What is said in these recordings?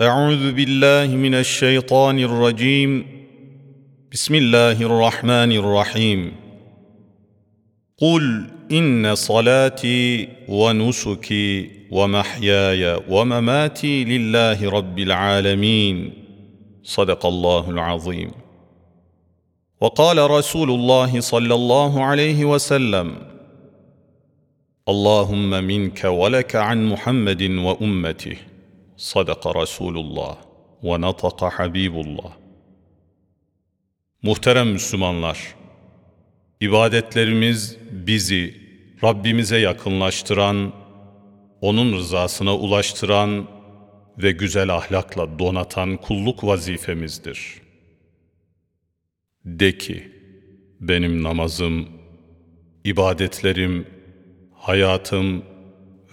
أعوذ بالله من الشيطان الرجيم. بسم الله الرحمن الرحيم. قل إن صلاتي ونسكي ومحياي ومماتي لله رب العالمين. صدق الله العظيم. وقال رسول الله صلى الله عليه وسلم اللهم منك ولك عن محمد وأمته Sadaka Resulullah ve nataka Habibullah. Muhterem Müslümanlar, ibadetlerimiz bizi Rabbimize yakınlaştıran, O'nun rızasına ulaştıran ve güzel ahlakla donatan kulluk vazifemizdir. De ki, benim namazım, ibadetlerim, hayatım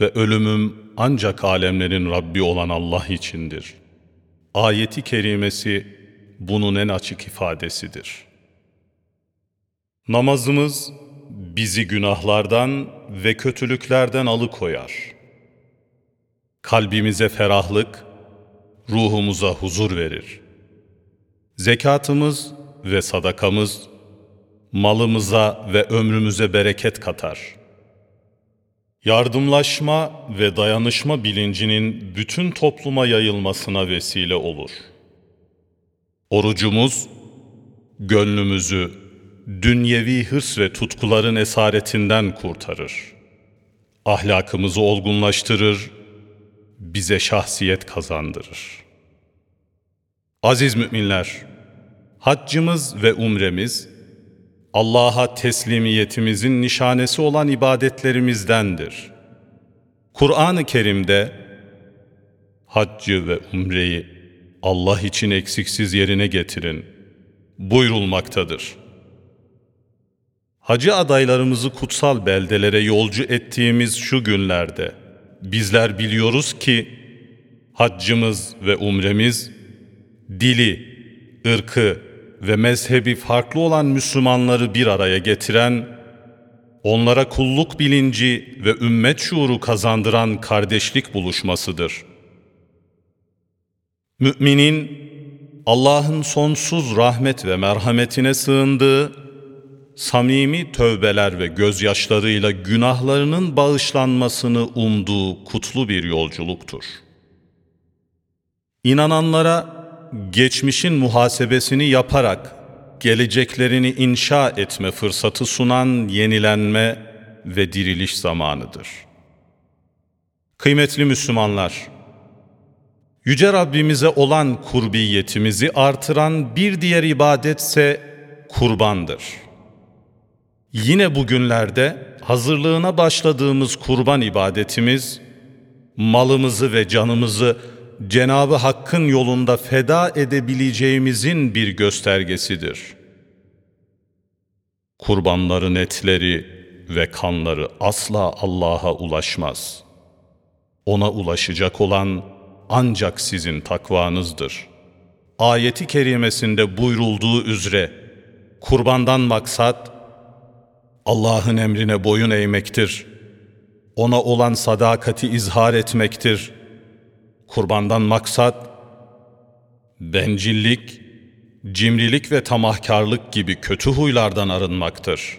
ve ölümüm ancak alemlerin Rabbi olan Allah içindir. Ayeti kerimesi bunun en açık ifadesidir. Namazımız bizi günahlardan ve kötülüklerden alıkoyar. Kalbimize ferahlık, ruhumuza huzur verir. Zekatımız ve sadakamız malımıza ve ömrümüze bereket katar.'' Yardımlaşma ve dayanışma bilincinin bütün topluma yayılmasına vesile olur. Orucumuz, gönlümüzü dünyevi hırs ve tutkuların esaretinden kurtarır. Ahlakımızı olgunlaştırır, bize şahsiyet kazandırır. Aziz müminler, haccımız ve umremiz, Allah'a teslimiyetimizin nişanesi olan ibadetlerimizdendir. Kur'an-ı Kerim'de haccı ve umreyi Allah için eksiksiz yerine getirin buyurulmaktadır. Hacı adaylarımızı kutsal beldelere yolcu ettiğimiz şu günlerde bizler biliyoruz ki haccımız ve umremiz dili, ırkı, ve mezhebi farklı olan Müslümanları bir araya getiren, onlara kulluk bilinci ve ümmet şuuru kazandıran kardeşlik buluşmasıdır. Müminin Allah'ın sonsuz rahmet ve merhametine sığındığı, samimi tövbeler ve gözyaşlarıyla günahlarının bağışlanmasını umduğu kutlu bir yolculuktur. İnananlara geçmişin muhasebesini yaparak geleceklerini inşa etme fırsatı sunan yenilenme ve diriliş zamanıdır. Kıymetli Müslümanlar, Yüce Rabbimize olan kurbiyetimizi artıran bir diğer ibadetse kurbandır. Yine bugünlerde hazırlığına başladığımız kurban ibadetimiz, malımızı ve canımızı Cenabı Hakk'ın yolunda feda edebileceğimizin bir göstergesidir. Kurbanların etleri ve kanları asla Allah'a ulaşmaz. Ona ulaşacak olan ancak sizin takvanızdır. Ayeti kerimesinde buyrulduğu üzere kurbandan maksat Allah'ın emrine boyun eğmektir. Ona olan sadakati izhar etmektir.'' Kurbandan maksat bencillik, cimrilik ve tamahkarlık gibi kötü huylardan arınmaktır.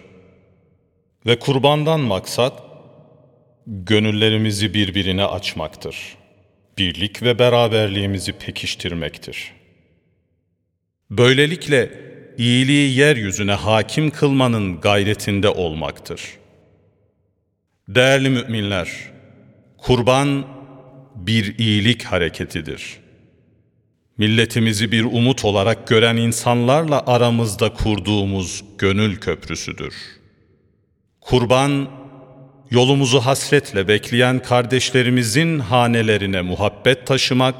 Ve kurbandan maksat gönüllerimizi birbirine açmaktır. Birlik ve beraberliğimizi pekiştirmektir. Böylelikle iyiliği yeryüzüne hakim kılmanın gayretinde olmaktır. Değerli müminler, kurban bir iyilik hareketidir. Milletimizi bir umut olarak gören insanlarla aramızda kurduğumuz gönül köprüsüdür. Kurban, yolumuzu hasretle bekleyen kardeşlerimizin hanelerine muhabbet taşımak,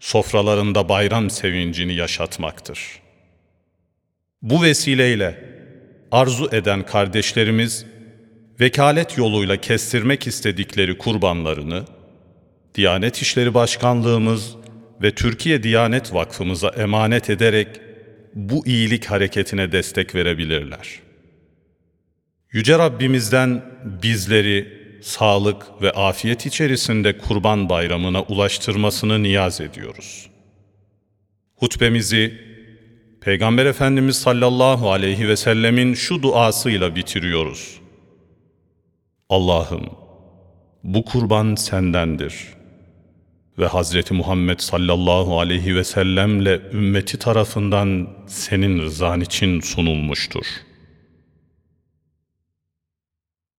sofralarında bayram sevincini yaşatmaktır. Bu vesileyle arzu eden kardeşlerimiz, vekalet yoluyla kestirmek istedikleri kurbanlarını, Diyanet İşleri Başkanlığımız ve Türkiye Diyanet Vakfımıza emanet ederek bu iyilik hareketine destek verebilirler. Yüce Rabbimizden bizleri sağlık ve afiyet içerisinde Kurban Bayramına ulaştırmasını niyaz ediyoruz. Hutbemizi Peygamber Efendimiz sallallahu aleyhi ve sellemin şu duasıyla bitiriyoruz. Allah'ım bu kurban sendendir ve Hazreti Muhammed sallallahu aleyhi ve sellemle ümmeti tarafından senin rızan için sunulmuştur.''